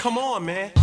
come on, man.